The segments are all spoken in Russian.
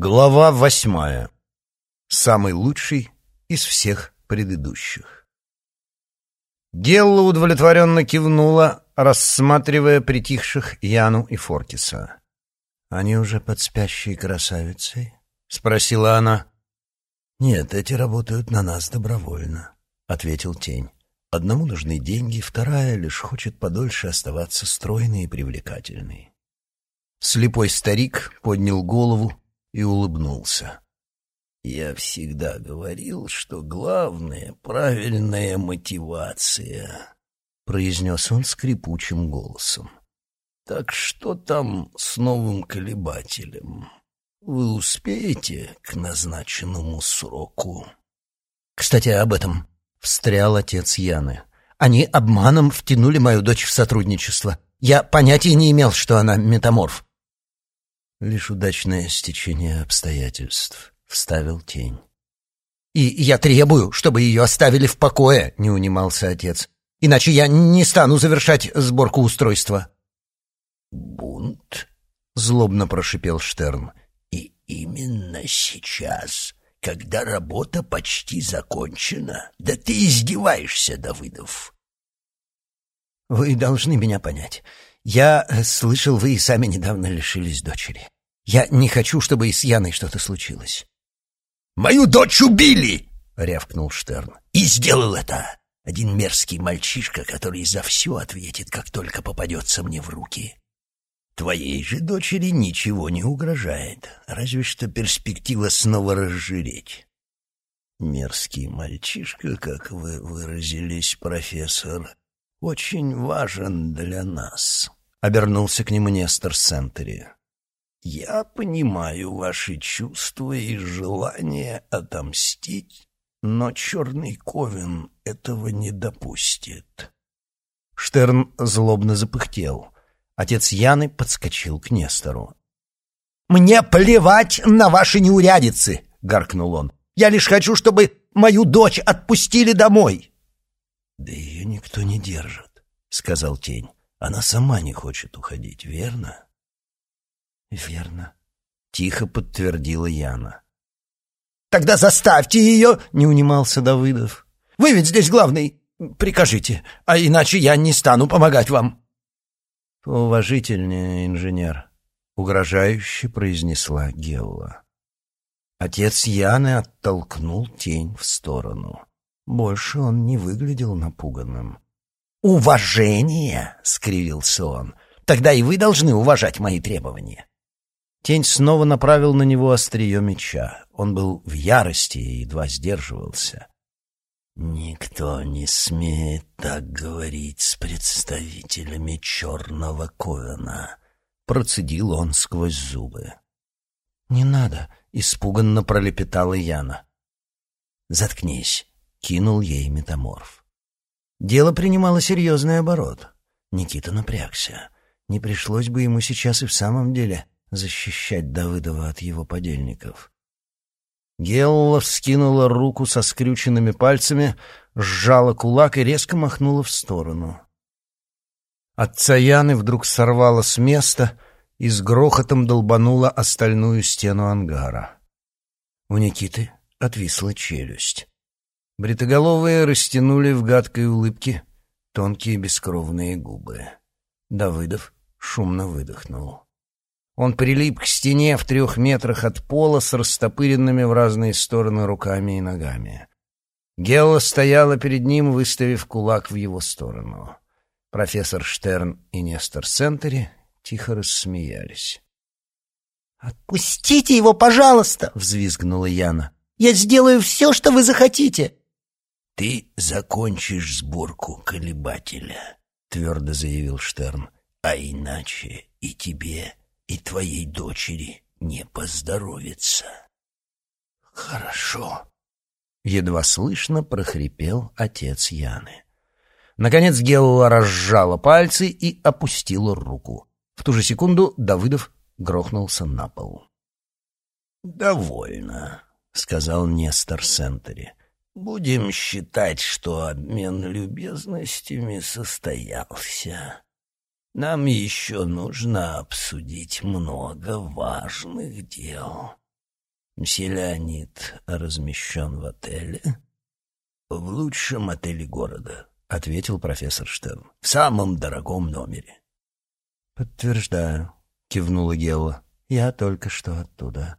Глава восьмая. Самый лучший из всех предыдущих. Гелла удовлетворенно кивнула, рассматривая притихших Яну и Фортиса. «Они уже под спящей красавицей?» — спросила она. «Нет, эти работают на нас добровольно», — ответил Тень. «Одному нужны деньги, вторая лишь хочет подольше оставаться стройной и привлекательной». Слепой старик поднял голову, и улыбнулся. «Я всегда говорил, что главное — правильная мотивация», — произнес он скрипучим голосом. «Так что там с новым колебателем? Вы успеете к назначенному сроку?» «Кстати, об этом», — встрял отец Яны. «Они обманом втянули мою дочь в сотрудничество. Я понятия не имел, что она метаморф. Лишь удачное стечение обстоятельств, — вставил тень. «И я требую, чтобы ее оставили в покое», — не унимался отец. «Иначе я не стану завершать сборку устройства». «Бунт?» — злобно прошипел Штерн. «И именно сейчас, когда работа почти закончена. Да ты издеваешься, Давыдов!» «Вы должны меня понять. Я э, слышал, вы и сами недавно лишились дочери. Я не хочу, чтобы и с Яной что-то случилось. «Мою дочь убили!» — рявкнул Штерн. «И сделал это один мерзкий мальчишка, который за все ответит, как только попадется мне в руки. Твоей же дочери ничего не угрожает, разве что перспектива снова разжиреть». «Мерзкий мальчишка, как вы выразились, профессор, очень важен для нас», — обернулся к нему Нестор Сентери. «Я понимаю ваши чувства и желание отомстить, но черный Ковен этого не допустит». Штерн злобно запыхтел. Отец Яны подскочил к Нестору. «Мне плевать на ваши неурядицы!» — гаркнул он. «Я лишь хочу, чтобы мою дочь отпустили домой!» «Да ее никто не держит», — сказал Тень. «Она сама не хочет уходить, верно?» «Верно», — тихо подтвердила Яна. «Тогда заставьте ее!» — не унимался Давыдов. «Вы ведь здесь главный. Прикажите, а иначе я не стану помогать вам». «Поуважительнее, инженер», — угрожающе произнесла Гелла. Отец Яны оттолкнул тень в сторону. Больше он не выглядел напуганным. «Уважение!» — скривился он. «Тогда и вы должны уважать мои требования. Тень снова направил на него острие меча. Он был в ярости и едва сдерживался. «Никто не смеет так говорить с представителями черного ковена», — процедил он сквозь зубы. «Не надо», — испуганно пролепетала Яна. «Заткнись», — кинул ей метаморф. Дело принимало серьезный оборот. Никита напрягся. Не пришлось бы ему сейчас и в самом деле защищать Давыдова от его подельников. Гелла вскинула руку со скрюченными пальцами, сжала кулак и резко махнула в сторону. Отца Яны вдруг сорвала с места и с грохотом долбанула остальную стену ангара. У Никиты отвисла челюсть. Бритоголовые растянули в гадкой улыбке тонкие бескровные губы. Давыдов шумно выдохнул. Он прилип к стене в трех метрах от пола с растопыренными в разные стороны руками и ногами. Гелла стояла перед ним, выставив кулак в его сторону. Профессор Штерн и Нестор Сентери тихо рассмеялись. «Отпустите его, пожалуйста!» — взвизгнула Яна. «Я сделаю все, что вы захотите!» «Ты закончишь сборку колебателя», — твердо заявил Штерн. «А иначе и тебе и твоей дочери не поздоровится. Хорошо. Едва слышно прохрипел отец Яны. Наконец Гелла разжала пальцы и опустила руку. В ту же секунду Давыдов грохнулся на пол. «Довольно», — сказал Нестор Сентери. «Будем считать, что обмен любезностями состоялся. Нам еще нужно обсудить много важных дел. Мсье размещен в отеле? В лучшем отеле города, ответил профессор Штерн. В самом дорогом номере. Подтверждаю, кивнула Гелла. Я только что оттуда.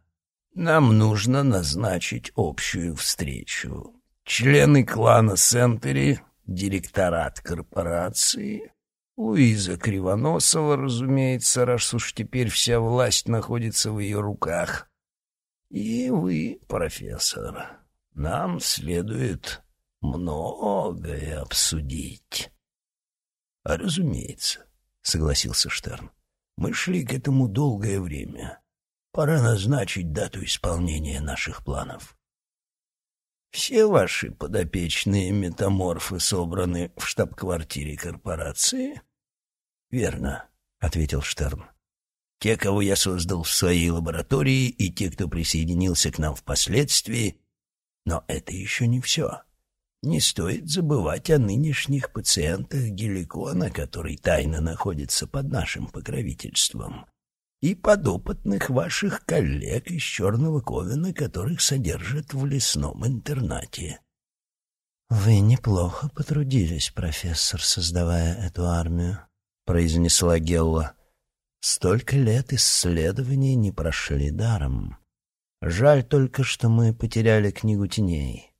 Нам нужно назначить общую встречу. Члены клана Сентери, директорат корпорации, Луиза Кривоносова, разумеется, раз уж теперь вся власть находится в ее руках, и вы, профессор, нам следует многое обсудить. — Разумеется, — согласился Штерн. — Мы шли к этому долгое время. Пора назначить дату исполнения наших планов. Все ваши подопечные метаморфы собраны в штаб-квартире корпорации? — Верно, — ответил Штерн. Те, кого я создал в своей лаборатории, и те, кто присоединился к нам впоследствии. Но это еще не все. Не стоит забывать о нынешних пациентах Геликона, который тайно находится под нашим покровительством, и подопытных ваших коллег из Черного Ковена, которых содержат в лесном интернате. — Вы неплохо потрудились, профессор, создавая эту армию, — произнесла Гелла. Столько лет исследований не прошли даром. Жаль только, что мы потеряли книгу теней.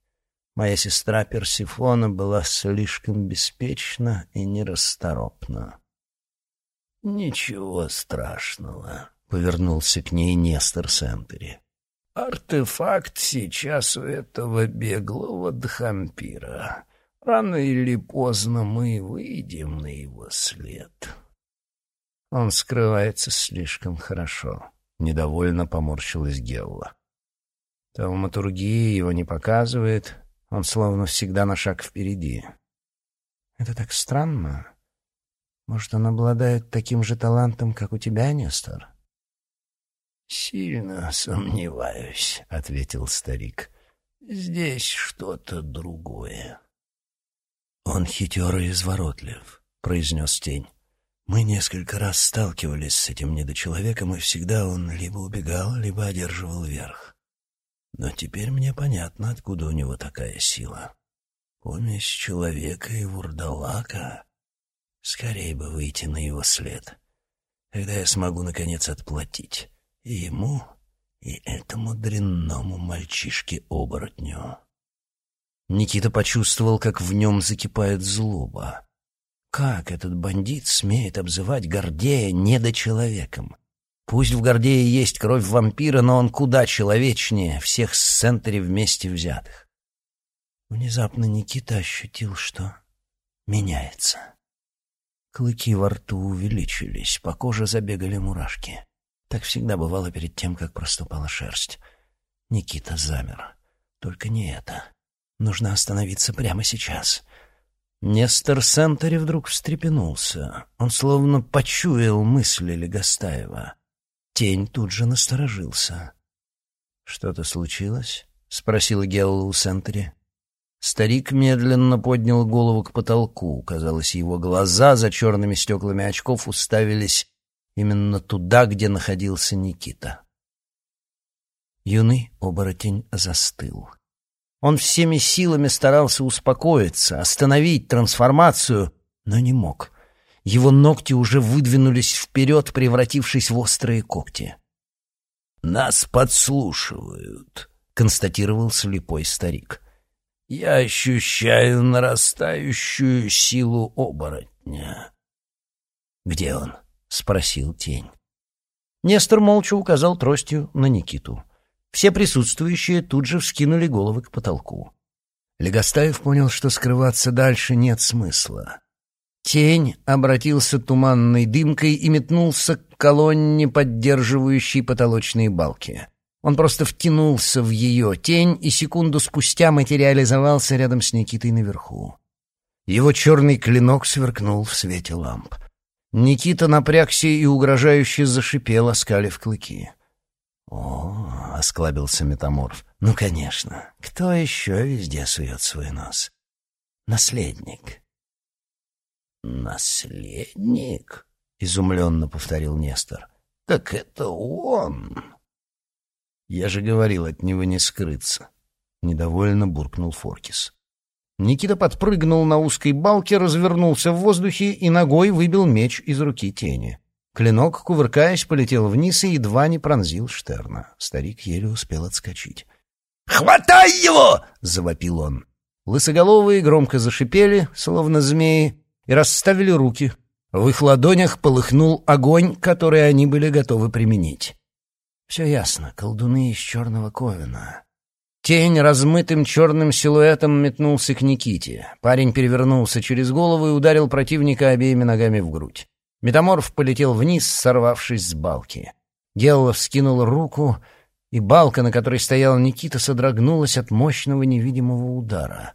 Моя сестра Персифона была слишком беспечна и нерасторопна. «Ничего страшного», — повернулся к ней Нестор Сентери. «Артефакт сейчас у этого беглого дхампира. Рано или поздно мы выйдем на его след». Он скрывается слишком хорошо. Недовольно поморщилась Гелла. Тауматургия его не показывает, он словно всегда на шаг впереди. Это так странно. Может, он обладает таким же талантом, как у тебя, Нестор? «Сильно сомневаюсь», — ответил старик. «Здесь что-то другое». «Он хитер и изворотлив», — произнес тень. Мы несколько раз сталкивались с этим недочеловеком, и всегда он либо убегал, либо одерживал верх. Но теперь мне понятно, откуда у него такая сила. Помесь человека и вурдалака. Скорее бы выйти на его след. Когда я смогу, наконец, отплатить. И ему, и этому дрянному мальчишке-оборотню. Никита почувствовал, как в нем закипает злоба. Как этот бандит смеет обзывать Гордея недочеловеком? Пусть в Гордее есть кровь вампира, но он куда человечнее всех с Сентери вместе взятых. Внезапно Никита ощутил, что меняется. Клыки во рту увеличились, по коже забегали мурашки. Так всегда бывало перед тем, как проступала шерсть. Никита замер. Только не это. Нужно остановиться прямо сейчас. Нестор Сентери вдруг встрепенулся. Он словно почуял мысли Легостаева. Тень тут же насторожился. «Что-то случилось?» — спросила Гелла у Сентери. Старик медленно поднял голову к потолку. Казалось, его глаза за черными стеклами очков уставились именно туда, где находился Никита. Юный оборотень застыл. Он всеми силами старался успокоиться, остановить трансформацию, но не мог. Его ногти уже выдвинулись вперед, превратившись в острые когти. «Нас подслушивают», — констатировал слепой старик. «Я ощущаю нарастающую силу оборотня». «Где он?» — спросил тень. Нестор молча указал тростью на Никиту. Все присутствующие тут же вскинули головы к потолку. Легостаев понял, что скрываться дальше нет смысла. Тень обратился туманной дымкой и метнулся к колонне, поддерживающей потолочные балки. Он просто втянулся в ее тень и секунду спустя материализовался рядом с Никитой наверху. Его черный клинок сверкнул в свете ламп. Никита напрягся и угрожающе зашипел, оскалив клыки. «О, — осклабился метаморф, — ну, конечно, кто еще везде сует свой нос? Наследник». «Наследник?» — изумленно повторил Нестор. «Так это он!» Я же говорил, от него не скрыться. Недовольно буркнул Форкис. Никита подпрыгнул на узкой балке, развернулся в воздухе и ногой выбил меч из руки тени. Клинок, кувыркаясь, полетел вниз и едва не пронзил Штерна. Старик еле успел отскочить. «Хватай его!» — завопил он. Лысоголовые громко зашипели, словно змеи, и расставили руки. В их ладонях полыхнул огонь, который они были готовы применить. Все ясно, колдуны из черного ковена. Тень размытым черным силуэтом метнулся к Никите. Парень перевернулся через голову и ударил противника обеими ногами в грудь. Метаморф полетел вниз, сорвавшись с балки. Гелла вскинул руку, и балка, на которой стоял Никита, содрогнулась от мощного невидимого удара.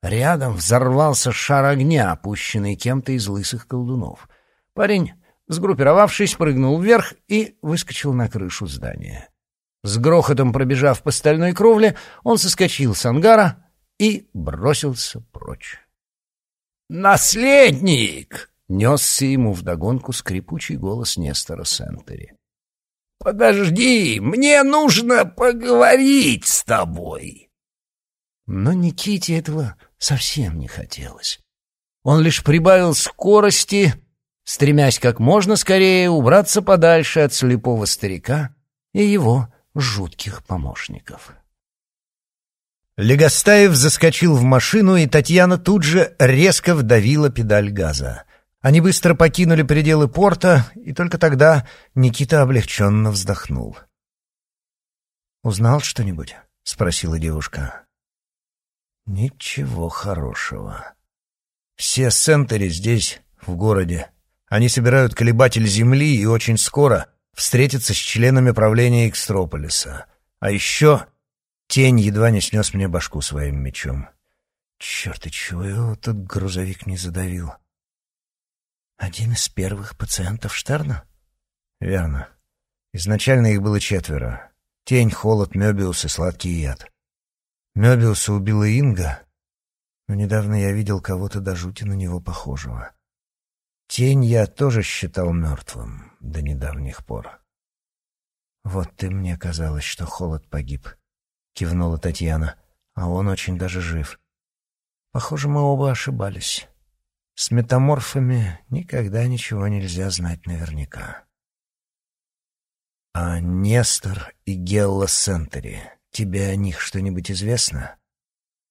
Рядом взорвался шар огня, опущенный кем-то из лысых колдунов. Парень сгруппировавшись, прыгнул вверх и выскочил на крышу здания. С грохотом пробежав по стальной кровле, он соскочил с ангара и бросился прочь. «Наследник!» — несся ему вдогонку скрипучий голос Нестора Сентери. «Подожди, мне нужно поговорить с тобой!» Но Никите этого совсем не хотелось. Он лишь прибавил скорости стремясь как можно скорее убраться подальше от слепого старика и его жутких помощников. Легостаев заскочил в машину, и Татьяна тут же резко вдавила педаль газа. Они быстро покинули пределы порта, и только тогда Никита облегченно вздохнул. «Узнал что-нибудь?» — спросила девушка. «Ничего хорошего. Все сентери здесь, в городе, они собирают колебатель Земли и очень скоро встретятся с членами правления Экстрополиса. А еще тень едва не снес мне башку своим мечом. Черт, и чего его тут грузовик не задавил? Один из первых пациентов Штерна? Верно. Изначально их было четверо. Тень, холод, Мёбиус и сладкий яд. Мёбиуса убила Инга, но недавно я видел кого-то до жути на него похожего. Тень я тоже считал мертвым до недавних пор. «Вот ты мне казалось, что холод погиб», — кивнула Татьяна, «а он очень даже жив. Похоже, мы оба ошибались. С метаморфами никогда ничего нельзя знать наверняка». «А Нестор и Гелла Сентери, тебе о них что-нибудь известно?»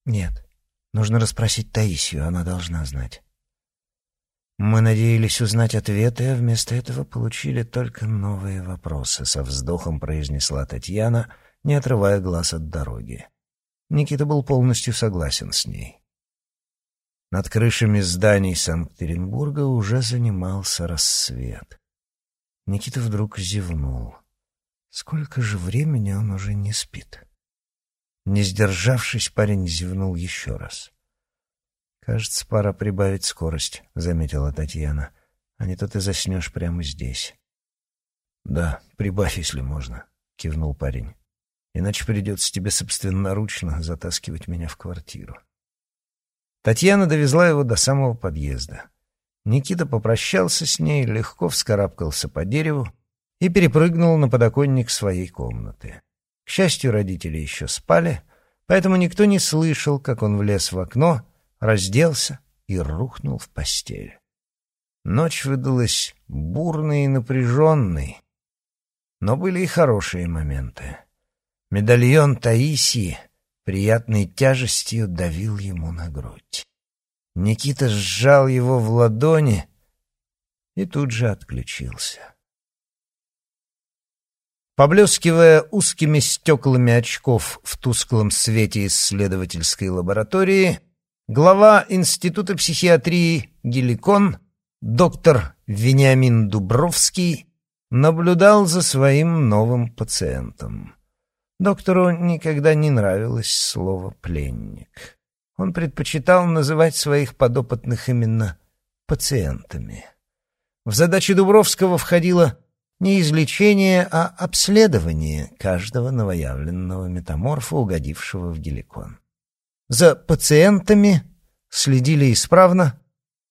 «Нет. Нужно расспросить Таисию, она должна знать». Мы надеялись узнать ответы, а вместо этого получили только новые вопросы, со вздохом произнесла Татьяна, не отрывая глаз от дороги. Никита был полностью согласен с ней. Над крышами зданий Санкт-Петербурга уже занимался рассвет. Никита вдруг зевнул. Сколько же времени он уже не спит? Не сдержавшись, парень зевнул еще раз. «Кажется, пора прибавить скорость», — заметила Татьяна. «А не то ты заснешь прямо здесь». «Да, прибавь, если можно», — кивнул парень. «Иначе придется тебе собственноручно затаскивать меня в квартиру». Татьяна довезла его до самого подъезда. Никита попрощался с ней, легко вскарабкался по дереву и перепрыгнул на подоконник своей комнаты. К счастью, родители еще спали, поэтому никто не слышал, как он влез в окно разделся и рухнул в постель. Ночь выдалась бурной и напряженной, но были и хорошие моменты. Медальон Таисии приятной тяжестью давил ему на грудь. Никита сжал его в ладони и тут же отключился. Поблескивая узкими стеклами очков в тусклом свете исследовательской лаборатории, глава Института психиатрии Геликон, доктор Вениамин Дубровский, наблюдал за своим новым пациентом. Доктору никогда не нравилось слово «пленник». Он предпочитал называть своих подопытных именно пациентами. В задачи Дубровского входило не излечение, а обследование каждого новоявленного метаморфа, угодившего в геликон. За пациентами следили исправно,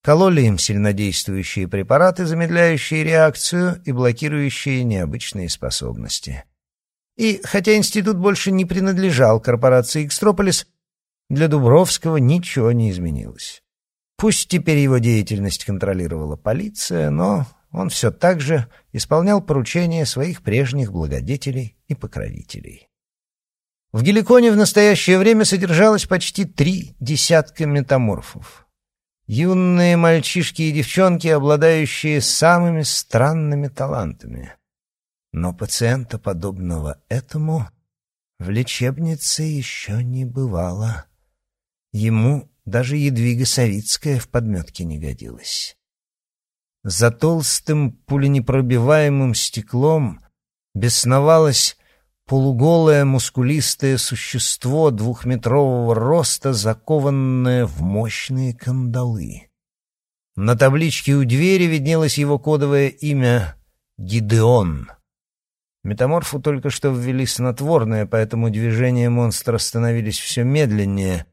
кололи им сильнодействующие препараты, замедляющие реакцию и блокирующие необычные способности. И хотя институт больше не принадлежал корпорации «Экстрополис», для Дубровского ничего не изменилось. Пусть теперь его деятельность контролировала полиция, но он все так же исполнял поручения своих прежних благодетелей и покровителей. В Геликоне в настоящее время содержалось почти три десятка метаморфов. Юные мальчишки и девчонки, обладающие самыми странными талантами. Но пациента, подобного этому, в лечебнице еще не бывало. Ему даже Едвига Савицкая в подметке не годилась. За толстым пуленепробиваемым стеклом бесновалось полуголое мускулистое существо двухметрового роста, закованное в мощные кандалы. На табличке у двери виднелось его кодовое имя Гидеон. Метаморфу только что ввели снотворное, поэтому движения монстра становились все медленнее,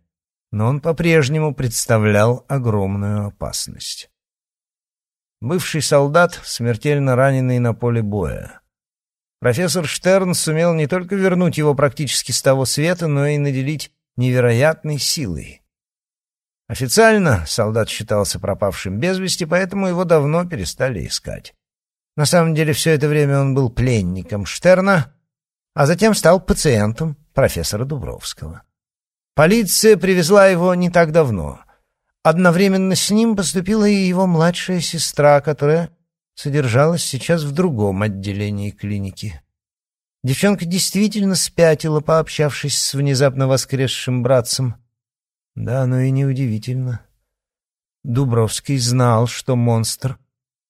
но он по-прежнему представлял огромную опасность. Бывший солдат, смертельно раненый на поле боя. Профессор Штерн сумел не только вернуть его практически с того света, но и наделить невероятной силой. Официально солдат считался пропавшим без вести, поэтому его давно перестали искать. На самом деле все это время он был пленником Штерна, а затем стал пациентом профессора Дубровского. Полиция привезла его не так давно. Одновременно с ним поступила и его младшая сестра, которая содержалась сейчас в другом отделении клиники. Девчонка действительно спятила, пообщавшись с внезапно воскресшим братцем. Да, но и неудивительно. Дубровский знал, что монстр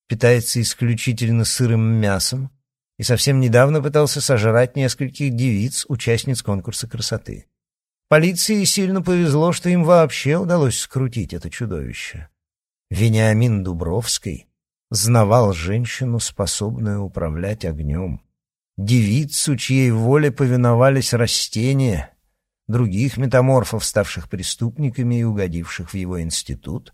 питается исключительно сырым мясом и совсем недавно пытался сожрать нескольких девиц, участниц конкурса красоты. Полиции сильно повезло, что им вообще удалось скрутить это чудовище. Вениамин Дубровский знавал женщину, способную управлять огнем, девицу, чьей воле повиновались растения, других метаморфов, ставших преступниками и угодивших в его институт.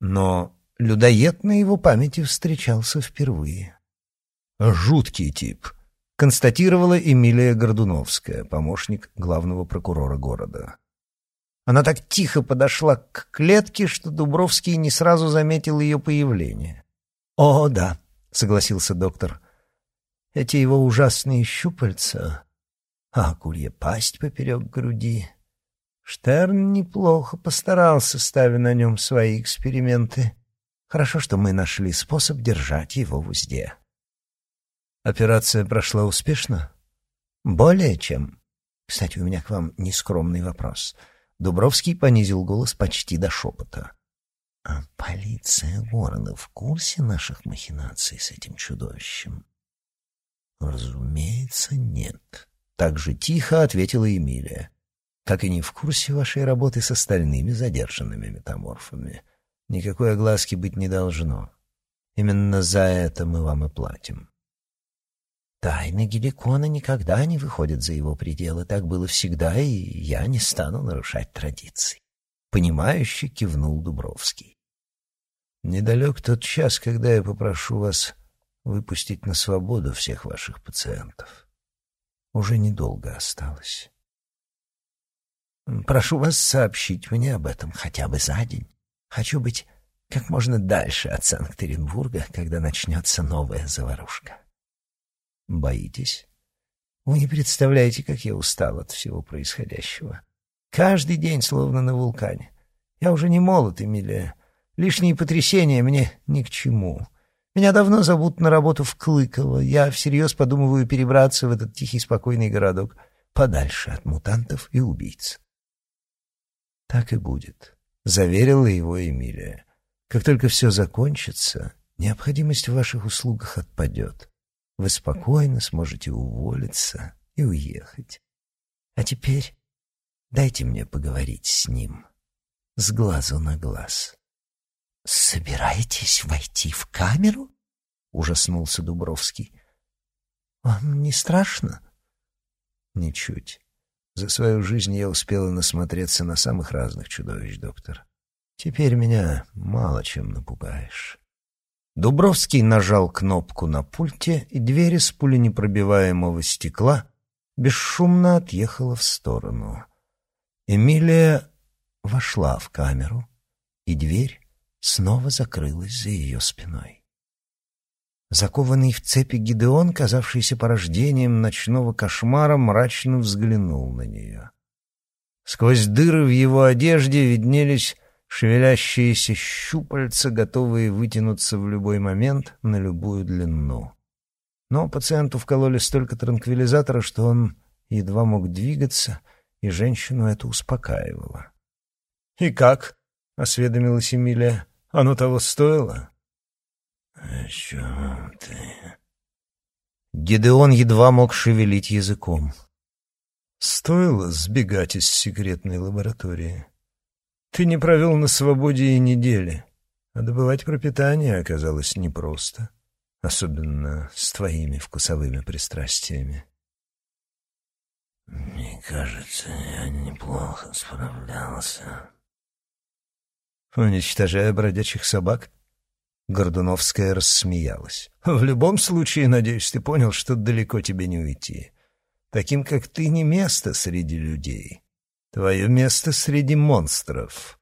Но людоед на его памяти встречался впервые. «Жуткий тип», — констатировала Эмилия Гордуновская, помощник главного прокурора города. Она так тихо подошла к клетке, что Дубровский не сразу заметил ее появление. «О, да», — согласился доктор. «Эти его ужасные щупальца, а акулья пасть поперек груди. Штерн неплохо постарался, ставя на нем свои эксперименты. Хорошо, что мы нашли способ держать его в узде». «Операция прошла успешно?» «Более чем. Кстати, у меня к вам нескромный вопрос». Дубровский понизил голос почти до шепота. «А полиция города в курсе наших махинаций с этим чудовищем?» «Разумеется, нет», — так же тихо ответила Эмилия. «Как и не в курсе вашей работы с остальными задержанными метаморфами. Никакой огласки быть не должно. Именно за это мы вам и платим». Тайны Геликона никогда не выходят за его пределы. Так было всегда, и я не стану нарушать традиции. Понимающе кивнул Дубровский. Недалек тот час, когда я попрошу вас выпустить на свободу всех ваших пациентов. Уже недолго осталось. Прошу вас сообщить мне об этом хотя бы за день. Хочу быть как можно дальше от Санкт-Петербурга, когда начнется новая заварушка. Боитесь? Вы не представляете, как я устал от всего происходящего. Каждый день словно на вулкане. Я уже не молод, Эмилия. Лишние потрясения мне ни к чему. Меня давно зовут на работу в Клыково. Я всерьез подумываю перебраться в этот тихий, спокойный городок, подальше от мутантов и убийц. Так и будет, — заверила его Эмилия. Как только все закончится, необходимость в ваших услугах отпадет вы спокойно сможете уволиться и уехать. А теперь дайте мне поговорить с ним, с глазу на глаз. «Собираетесь войти в камеру?» — ужаснулся Дубровский. «Вам не страшно?» «Ничуть. За свою жизнь я успела насмотреться на самых разных чудовищ, доктор. Теперь меня мало чем напугаешь». Дубровский нажал кнопку на пульте, и дверь из пуленепробиваемого стекла бесшумно отъехала в сторону. Эмилия вошла в камеру, и дверь снова закрылась за ее спиной. Закованный в цепи Гидеон, казавшийся порождением ночного кошмара, мрачно взглянул на нее. Сквозь дыры в его одежде виднелись шевелящиеся щупальца, готовые вытянуться в любой момент на любую длину. Но пациенту вкололи столько транквилизатора, что он едва мог двигаться, и женщину это успокаивало. «И как?» — осведомилась Эмилия. «Оно того стоило?» «О чем ты?» Гидеон едва мог шевелить языком. «Стоило сбегать из секретной лаборатории. Ты не провел на свободе и недели, а добывать пропитание оказалось непросто, особенно с твоими вкусовыми пристрастиями». «Мне кажется, я неплохо справлялся». «Уничтожая бродячих собак?» Гордуновская рассмеялась. «В любом случае, надеюсь, ты понял, что далеко тебе не уйти. Таким, как ты, не место среди людей. Твое место среди монстров».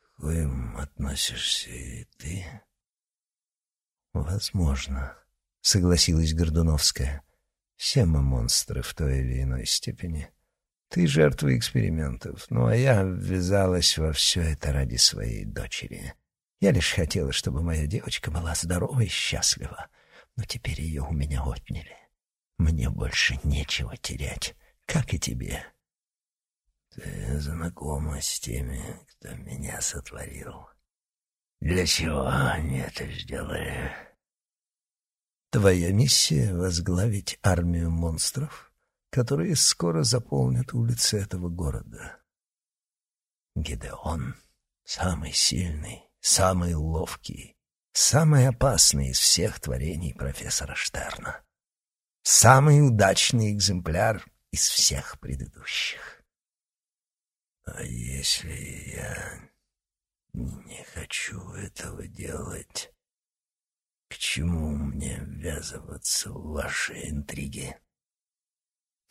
«К коим относишься и ты?» «Возможно», — согласилась Гордуновская. «Все мы монстры в той или иной степени. Ты жертва экспериментов, ну а я ввязалась во все это ради своей дочери». Я лишь хотела, чтобы моя девочка была здорова и счастлива, но теперь ее у меня отняли. Мне больше нечего терять, как и тебе. Ты знакома с теми, кто меня сотворил. Для чего они это сделали? Твоя миссия — возглавить армию монстров, которые скоро заполнят улицы этого города. Гидеон — самый сильный, самый ловкий, самый опасный из всех творений профессора Штерна. Самый удачный экземпляр из всех предыдущих. А если я не хочу этого делать, к чему мне ввязываться в ваши интриги?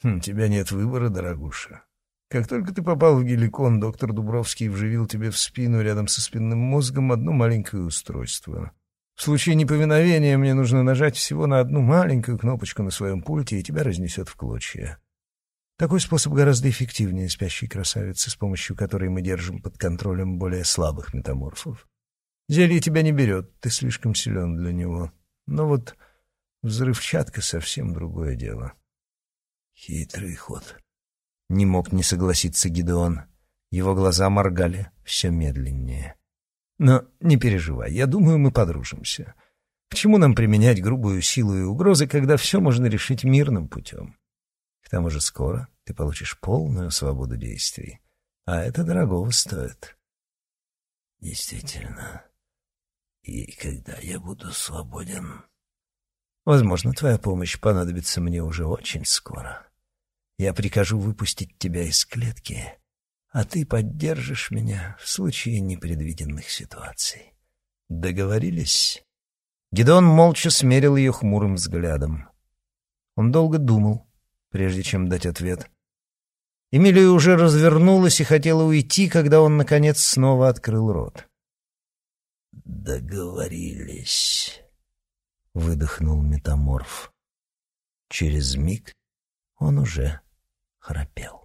«У тебя нет выбора, дорогуша. Как только ты попал в геликон, доктор Дубровский вживил тебе в спину рядом со спинным мозгом одно маленькое устройство. В случае неповиновения мне нужно нажать всего на одну маленькую кнопочку на своем пульте, и тебя разнесет в клочья. Такой способ гораздо эффективнее спящей красавицы, с помощью которой мы держим под контролем более слабых метаморфов. Зелье тебя не берет, ты слишком силен для него. Но вот взрывчатка — совсем другое дело. Хитрый ход. Не мог не согласиться Гидеон. Его глаза моргали все медленнее. Но не переживай, я думаю, мы подружимся. К чему нам применять грубую силу и угрозы, когда все можно решить мирным путем? К тому же скоро ты получишь полную свободу действий, а это дорогого стоит. Действительно. И когда я буду свободен... Возможно, твоя помощь понадобится мне уже очень скоро. Я прикажу выпустить тебя из клетки, а ты поддержишь меня в случае непредвиденных ситуаций. Договорились?» Гедон молча смерил ее хмурым взглядом. Он долго думал, прежде чем дать ответ. Эмилия уже развернулась и хотела уйти, когда он, наконец, снова открыл рот. «Договорились», — выдохнул метаморф. Через миг он уже храпел.